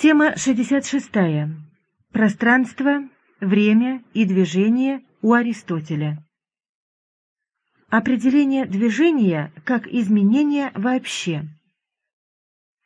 Тема 66. Пространство, время и движение у Аристотеля. Определение движения как изменение вообще.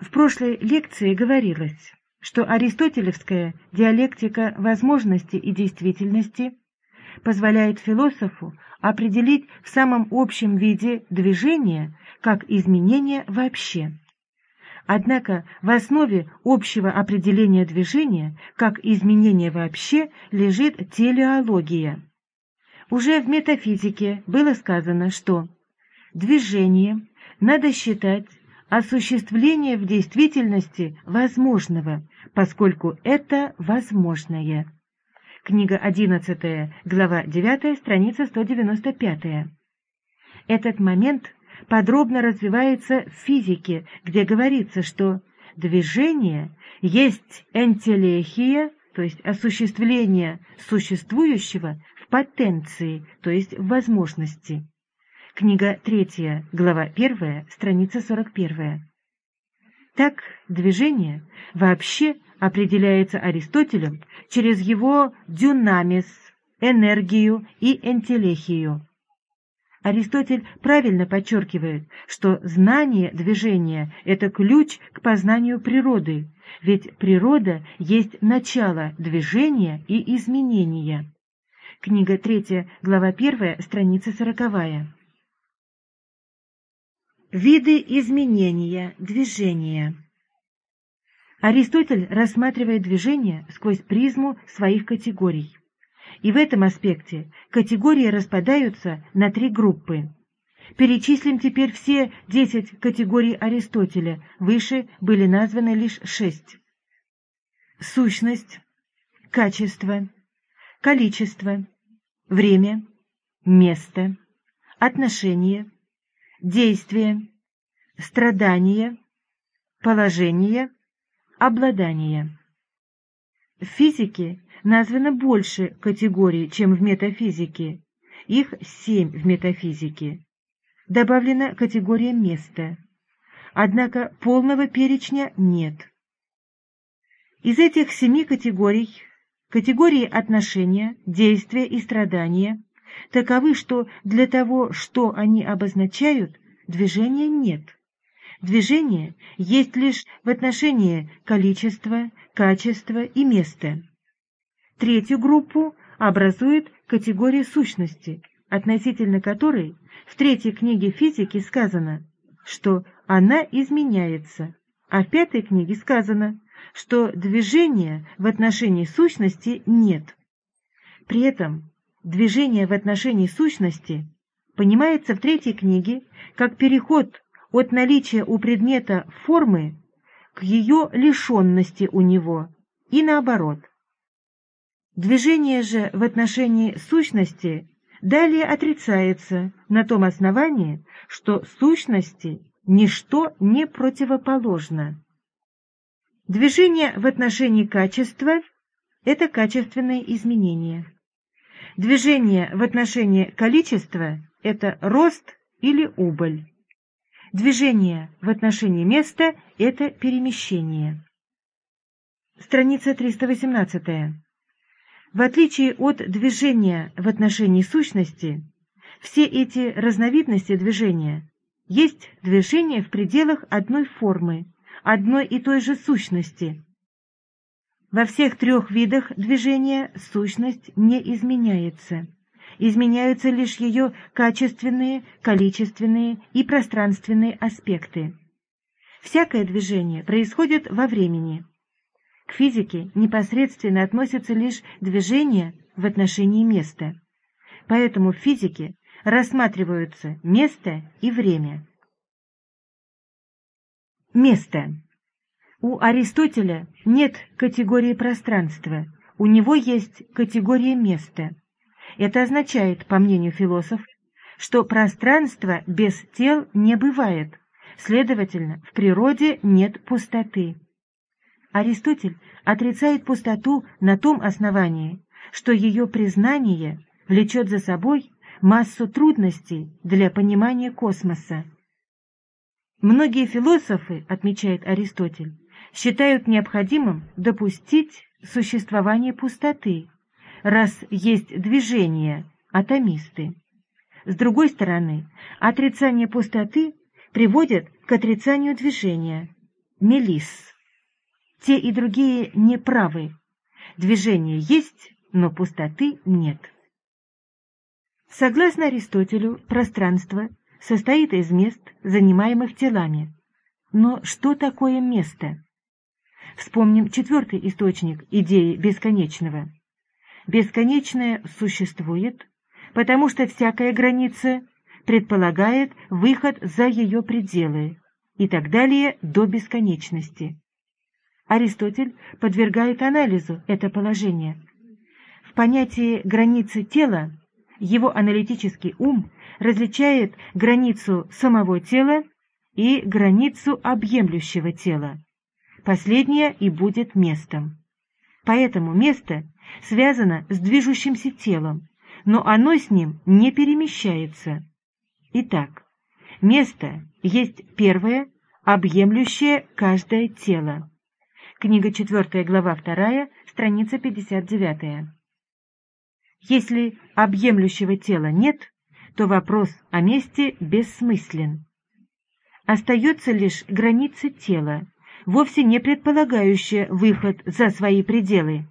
В прошлой лекции говорилось, что аристотелевская диалектика возможности и действительности позволяет философу определить в самом общем виде движение как изменение вообще. Однако в основе общего определения движения как изменения вообще лежит телеология. Уже в метафизике было сказано, что движение надо считать осуществление в действительности возможного, поскольку это возможное. Книга 11, глава 9, страница 195. Этот момент подробно развивается в физике, где говорится, что движение есть энтелехия, то есть осуществление существующего в потенции, то есть в возможности. Книга 3, глава 1, страница 41. Так, движение вообще определяется Аристотелем через его дюнамис, энергию и энтелехию. Аристотель правильно подчеркивает, что знание движения – это ключ к познанию природы, ведь природа есть начало движения и изменения. Книга 3, глава 1, страница 40. Виды изменения движения Аристотель рассматривает движение сквозь призму своих категорий. И в этом аспекте категории распадаются на три группы. Перечислим теперь все десять категорий Аристотеля, выше были названы лишь шесть. Сущность, качество, количество, время, место, отношение, действие, страдание, положение, обладание. В физике названо больше категорий, чем в метафизике. Их семь в метафизике. Добавлена категория места. Однако полного перечня нет. Из этих семи категорий категории отношения, действия и страдания таковы, что для того, что они обозначают, движения нет. Движение есть лишь в отношении количества, качества и места. Третью группу образует категория сущности, относительно которой в третьей книге физики сказано, что она изменяется, а в пятой книге сказано, что движения в отношении сущности нет. При этом движение в отношении сущности понимается в третьей книге как переход от наличия у предмета формы к ее лишенности у него, и наоборот. Движение же в отношении сущности далее отрицается на том основании, что сущности ничто не противоположно. Движение в отношении качества – это качественные изменения. Движение в отношении количества – это рост или убыль. Движение в отношении места – это перемещение. Страница 318. В отличие от движения в отношении сущности, все эти разновидности движения есть движение в пределах одной формы, одной и той же сущности, во всех трех видах движения сущность не изменяется. Изменяются лишь ее качественные, количественные и пространственные аспекты. Всякое движение происходит во времени. К физике непосредственно относятся лишь движения в отношении места. Поэтому в физике рассматриваются место и время. Место. У Аристотеля нет категории пространства, у него есть категория места. Это означает, по мнению философов, что пространство без тел не бывает, следовательно, в природе нет пустоты. Аристотель отрицает пустоту на том основании, что ее признание влечет за собой массу трудностей для понимания космоса. Многие философы, отмечает Аристотель, считают необходимым допустить существование пустоты, раз есть движение, атомисты. С другой стороны, отрицание пустоты приводит к отрицанию движения, мелис. Те и другие неправы. Движение есть, но пустоты нет. Согласно Аристотелю, пространство состоит из мест, занимаемых телами. Но что такое место? Вспомним четвертый источник идеи бесконечного. Бесконечное существует, потому что всякая граница предполагает выход за ее пределы и так далее до бесконечности. Аристотель подвергает анализу это положение. В понятии границы тела его аналитический ум различает границу самого тела и границу объемлющего тела. Последнее и будет местом. Поэтому место связано с движущимся телом, но оно с ним не перемещается. Итак, место есть первое, объемлющее каждое тело. Книга 4, глава 2, страница 59. Если объемлющего тела нет, то вопрос о месте бессмыслен. Остается лишь граница тела, вовсе не предполагающая выход за свои пределы.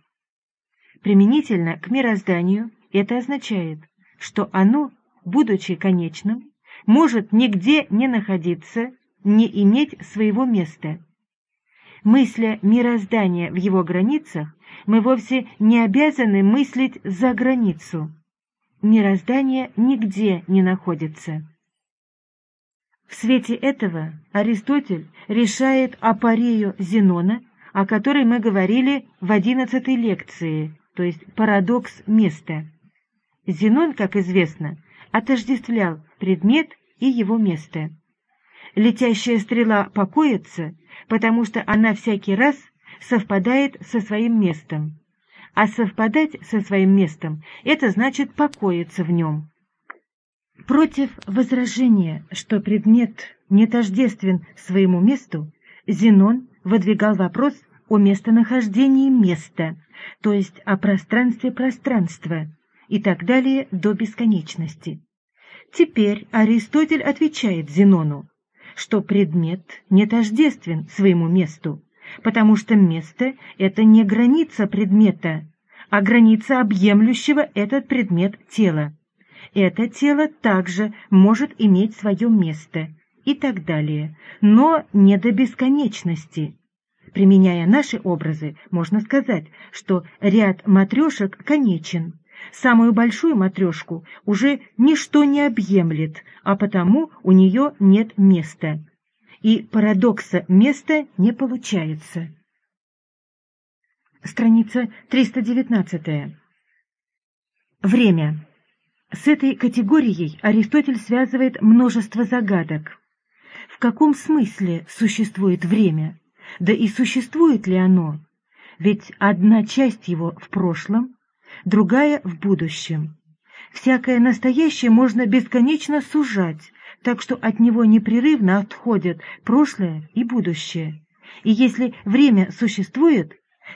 Применительно к мирозданию это означает, что оно, будучи конечным, может нигде не находиться, не иметь своего места. Мысля мироздания в его границах, мы вовсе не обязаны мыслить за границу. Мироздание нигде не находится. В свете этого Аристотель решает апарею Зенона, о которой мы говорили в одиннадцатой лекции, то есть парадокс места. Зенон, как известно, отождествлял предмет и его место. Летящая стрела покоится, потому что она всякий раз совпадает со своим местом. А совпадать со своим местом – это значит покоиться в нем. Против возражения, что предмет не тождествен своему месту, Зенон выдвигал вопрос о местонахождении места, то есть о пространстве пространства, и так далее до бесконечности. Теперь Аристотель отвечает Зенону, что предмет не тождествен своему месту, потому что место — это не граница предмета, а граница объемлющего этот предмет тела. Это тело также может иметь свое место и так далее, но не до бесконечности. Применяя наши образы, можно сказать, что ряд матрешек конечен, Самую большую матрешку уже ничто не объемлет, а потому у нее нет места. И парадокса места не получается. Страница 319. Время. С этой категорией Аристотель связывает множество загадок. В каком смысле существует время? Да и существует ли оно? Ведь одна часть его в прошлом, другая в будущем. Всякое настоящее можно бесконечно сужать, так что от него непрерывно отходят прошлое и будущее. И если время существует,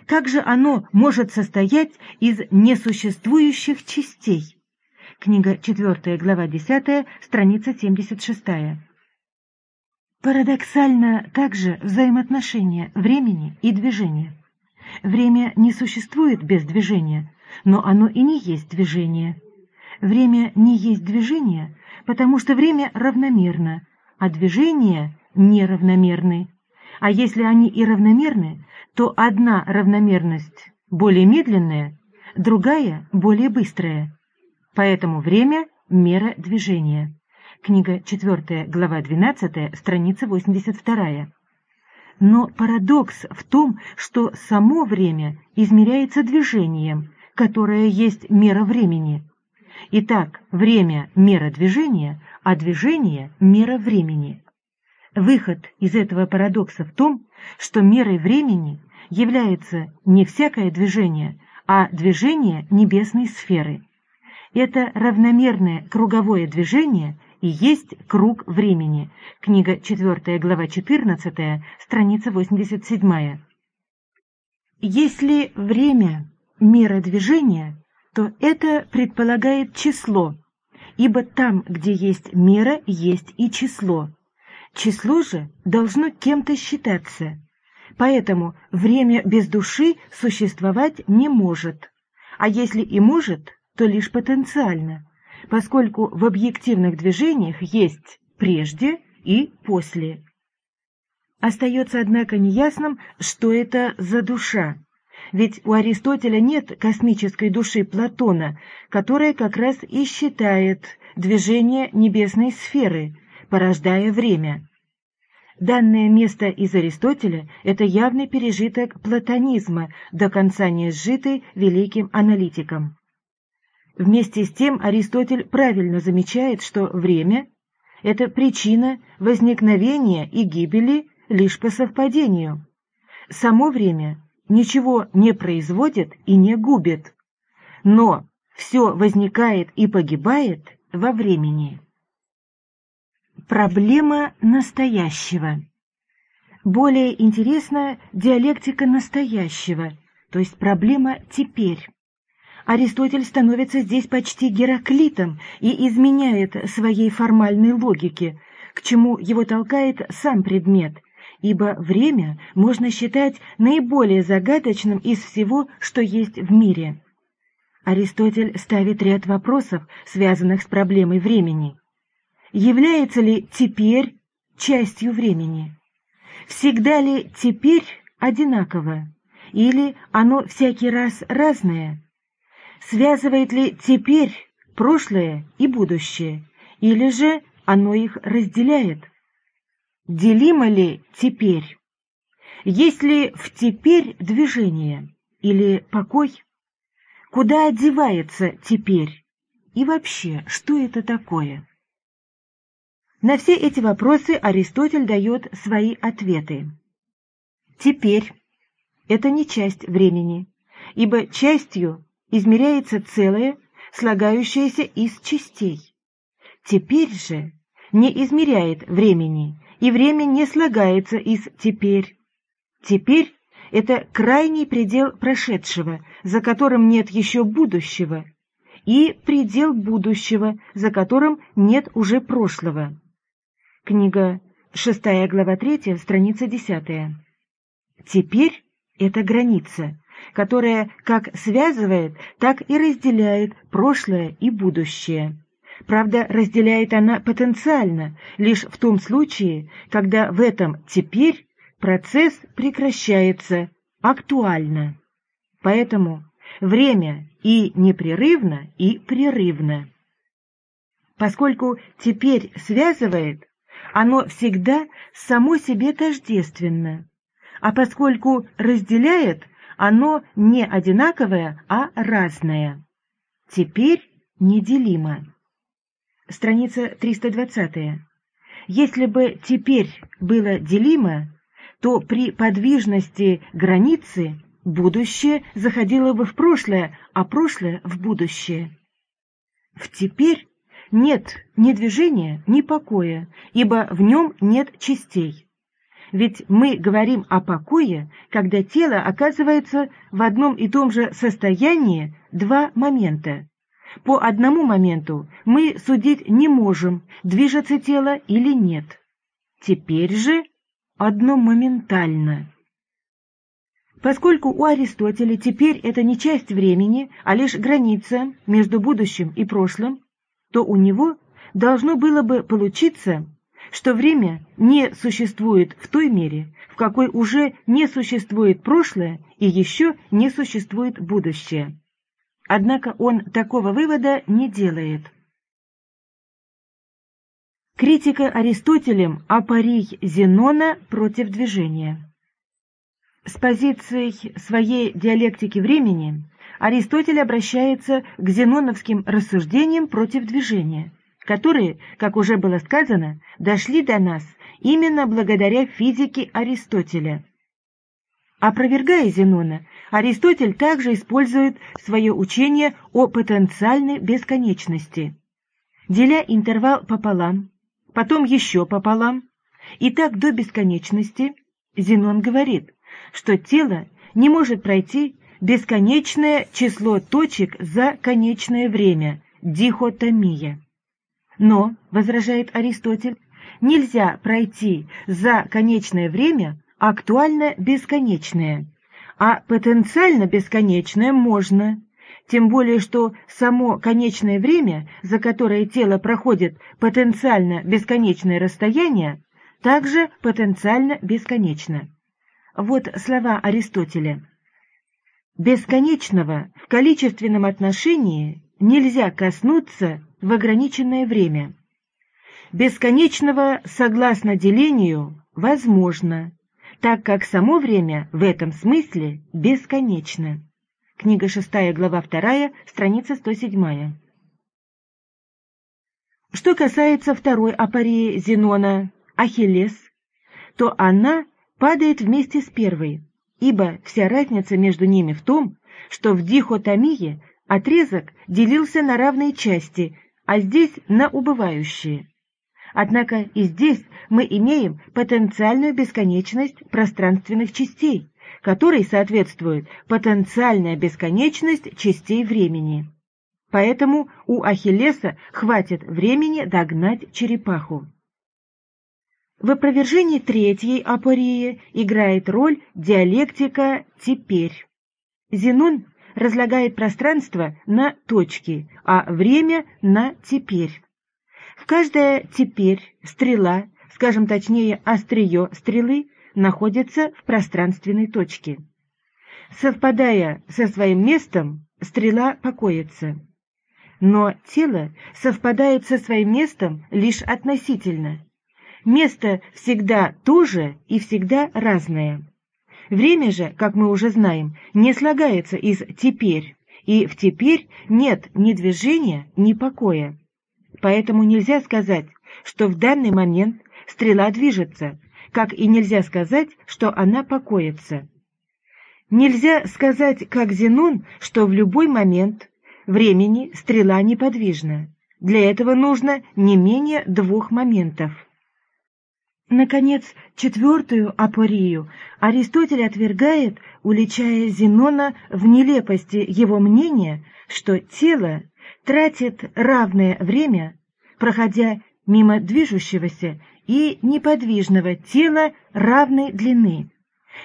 как же оно может состоять из несуществующих частей? Книга 4, глава 10, страница 76. Парадоксально также взаимоотношение времени и движения. Время не существует без движения, но оно и не есть движение. Время не есть движение, потому что время равномерно, а движения неравномерны. А если они и равномерны, то одна равномерность более медленная, другая более быстрая. Поэтому время – мера движения. Книга 4, глава 12, страница 82. Но парадокс в том, что само время измеряется движением, которое есть мера времени. Итак, время – мера движения, а движение – мера времени. Выход из этого парадокса в том, что мерой времени является не всякое движение, а движение небесной сферы. Это равномерное круговое движение и есть круг времени. Книга 4, глава 14, страница 87. Если время – мера движения, то это предполагает число, ибо там, где есть мера, есть и число. Число же должно кем-то считаться, поэтому время без души существовать не может, а если и может, то лишь потенциально, поскольку в объективных движениях есть прежде и после. Остается, однако, неясным, что это за душа, ведь у Аристотеля нет космической души Платона, которая как раз и считает движение небесной сферы, порождая время. Данное место из Аристотеля – это явный пережиток платонизма, до конца не сжитый великим аналитиком. Вместе с тем Аристотель правильно замечает, что время – это причина возникновения и гибели лишь по совпадению. Само время ничего не производит и не губит, но все возникает и погибает во времени. Проблема настоящего. Более интересна диалектика настоящего, то есть проблема «теперь». Аристотель становится здесь почти Гераклитом и изменяет своей формальной логике, к чему его толкает сам предмет – ибо время можно считать наиболее загадочным из всего, что есть в мире. Аристотель ставит ряд вопросов, связанных с проблемой времени. Является ли теперь частью времени? Всегда ли теперь одинаково? Или оно всякий раз разное? Связывает ли теперь прошлое и будущее? Или же оно их разделяет? Делимо ли теперь? Есть ли в теперь движение или покой? Куда одевается теперь? И вообще, что это такое? На все эти вопросы Аристотель дает свои ответы. Теперь это не часть времени, ибо частью измеряется целое, слагающееся из частей. Теперь же не измеряет времени, и время не слагается из «теперь». Теперь — это крайний предел прошедшего, за которым нет еще будущего, и предел будущего, за которым нет уже прошлого. Книга 6 глава 3, страница 10. Теперь это граница, которая как связывает, так и разделяет прошлое и будущее. Правда, разделяет она потенциально, лишь в том случае, когда в этом «теперь» процесс прекращается актуально. Поэтому время и непрерывно, и прерывно. Поскольку «теперь» связывает, оно всегда само себе тождественно, а поскольку разделяет, оно не одинаковое, а разное. Теперь неделимо страница 320. Если бы теперь было делимо, то при подвижности границы будущее заходило бы в прошлое, а прошлое — в будущее. В теперь нет ни движения, ни покоя, ибо в нем нет частей. Ведь мы говорим о покое, когда тело оказывается в одном и том же состоянии два момента по одному моменту мы судить не можем, движется тело или нет. Теперь же одно моментально. Поскольку у Аристотеля теперь это не часть времени, а лишь граница между будущим и прошлым, то у него должно было бы получиться, что время не существует в той мере, в какой уже не существует прошлое и еще не существует будущее. Однако он такого вывода не делает. Критика Аристотелем апарий Зенона против движения. С позицией своей диалектики времени Аристотель обращается к зеноновским рассуждениям против движения, которые, как уже было сказано, дошли до нас именно благодаря физике Аристотеля. Опровергая Зенона, Аристотель также использует свое учение о потенциальной бесконечности. деля интервал пополам, потом еще пополам, и так до бесконечности, Зенон говорит, что тело не может пройти бесконечное число точек за конечное время, дихотомия. Но, возражает Аристотель, нельзя пройти за конечное время актуально бесконечное, а потенциально бесконечное можно, тем более что само конечное время, за которое тело проходит потенциально бесконечное расстояние, также потенциально бесконечно. Вот слова Аристотеля. Бесконечного в количественном отношении нельзя коснуться в ограниченное время. Бесконечного, согласно делению, возможно, так как само время в этом смысле бесконечно. Книга 6, глава 2, страница 107. Что касается второй апории Зенона, Ахиллес, то она падает вместе с первой, ибо вся разница между ними в том, что в дихотомии отрезок делился на равные части, а здесь на убывающие. Однако и здесь мы имеем потенциальную бесконечность пространственных частей, которой соответствует потенциальная бесконечность частей времени. Поэтому у Ахиллеса хватит времени догнать черепаху. В опровержении третьей апории играет роль диалектика «теперь». Зенон разлагает пространство на точки, а время на «теперь». В каждое «теперь» стрела, скажем точнее острие стрелы, находится в пространственной точке. Совпадая со своим местом, стрела покоится. Но тело совпадает со своим местом лишь относительно. Место всегда то же и всегда разное. Время же, как мы уже знаем, не слагается из «теперь», и в «теперь» нет ни движения, ни покоя. Поэтому нельзя сказать, что в данный момент стрела движется, как и нельзя сказать, что она покоится. Нельзя сказать, как Зенон, что в любой момент времени стрела неподвижна. Для этого нужно не менее двух моментов. Наконец, четвертую апорию Аристотель отвергает, уличая Зенона в нелепости его мнения, что тело тратит равное время, проходя мимо движущегося и неподвижного тела равной длины,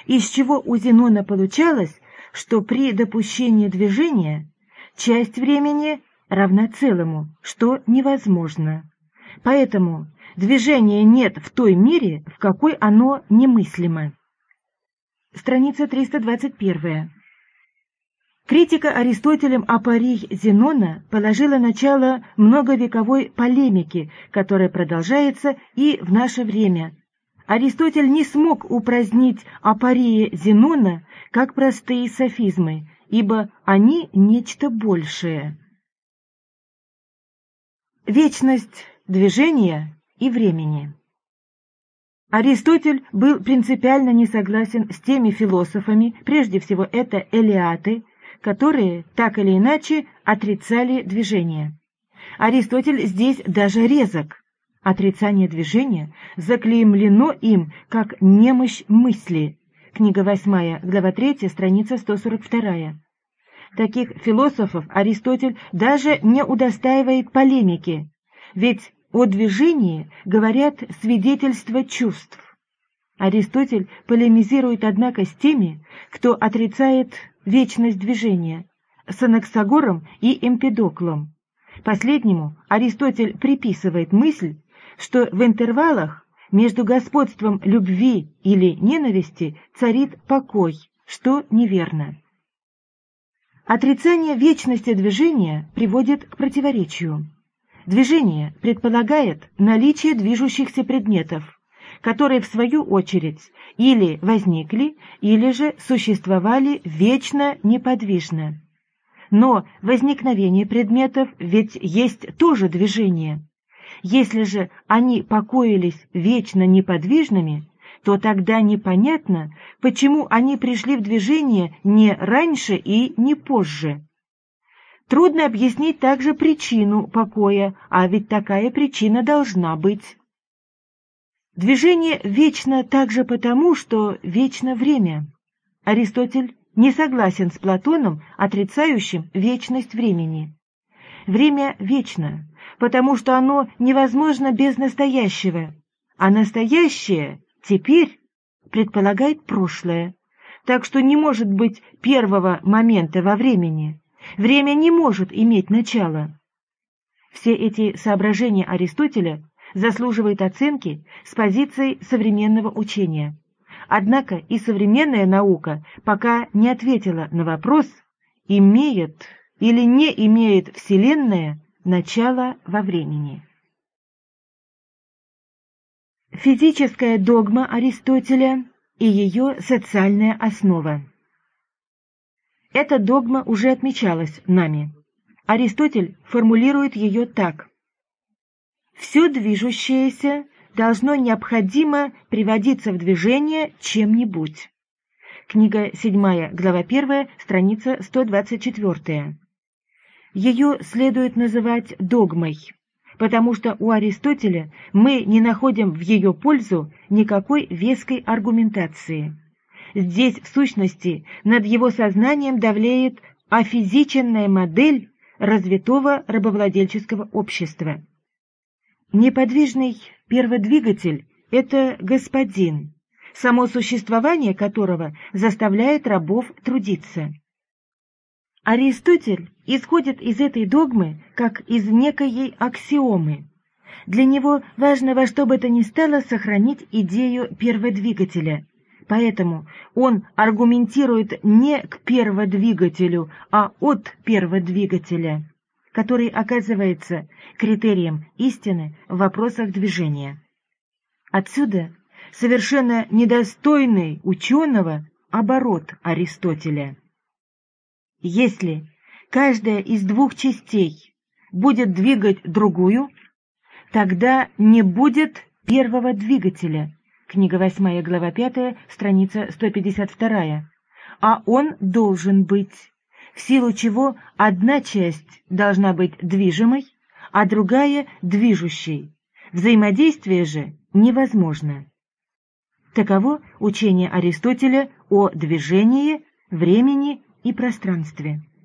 из чего у Зенона получалось, что при допущении движения часть времени равна целому, что невозможно. Поэтому движения нет в той мере, в какой оно немыслимо. Страница 321. Критика Аристотелем апорий Зенона положила начало многовековой полемике, которая продолжается и в наше время. Аристотель не смог упразднить апории Зенона как простые софизмы, ибо они нечто большее. Вечность движения и времени Аристотель был принципиально не согласен с теми философами, прежде всего это элиаты, которые так или иначе отрицали движение. Аристотель здесь даже резок. Отрицание движения заклеймлено им как немощь мысли. Книга 8, глава 3, страница 142. Таких философов Аристотель даже не удостаивает полемики, ведь о движении говорят свидетельства чувств. Аристотель полемизирует, однако, с теми, кто отрицает вечность движения, с Анаксагором и Эмпедоклом. Последнему Аристотель приписывает мысль, что в интервалах между господством любви или ненависти царит покой, что неверно. Отрицание вечности движения приводит к противоречию. Движение предполагает наличие движущихся предметов, которые в свою очередь или возникли, или же существовали вечно неподвижно. Но возникновение предметов ведь есть тоже движение. Если же они покоились вечно неподвижными, то тогда непонятно, почему они пришли в движение не раньше и не позже. Трудно объяснить также причину покоя, а ведь такая причина должна быть. Движение вечно также потому, что вечно время. Аристотель не согласен с Платоном, отрицающим вечность времени. Время вечно, потому что оно невозможно без настоящего, а настоящее теперь предполагает прошлое, так что не может быть первого момента во времени. Время не может иметь начала. Все эти соображения Аристотеля заслуживают оценки с позиции современного учения. Однако и современная наука пока не ответила на вопрос, имеет или не имеет Вселенная начало во времени. Физическая догма Аристотеля и ее социальная основа Эта догма уже отмечалась нами. Аристотель формулирует ее так. «Все движущееся должно необходимо приводиться в движение чем-нибудь». Книга 7, глава 1, страница 124. Ее следует называть догмой, потому что у Аристотеля мы не находим в ее пользу никакой веской аргументации. Здесь, в сущности, над его сознанием давлеет офизиченная модель развитого рабовладельческого общества. Неподвижный перводвигатель – это господин, само существование которого заставляет рабов трудиться. Аристотель исходит из этой догмы как из некой аксиомы. Для него важно во что бы то ни стало сохранить идею перводвигателя, поэтому он аргументирует не к перводвигателю, а от перводвигателя, который оказывается критерием истины в вопросах движения. Отсюда совершенно недостойный ученого оборот Аристотеля. Если каждая из двух частей будет двигать другую, тогда не будет первого двигателя. Книга 8, глава 5, страница 152. А он должен быть, в силу чего одна часть должна быть движимой, а другая — движущей. Взаимодействие же невозможно. Таково учение Аристотеля о движении, времени и пространстве.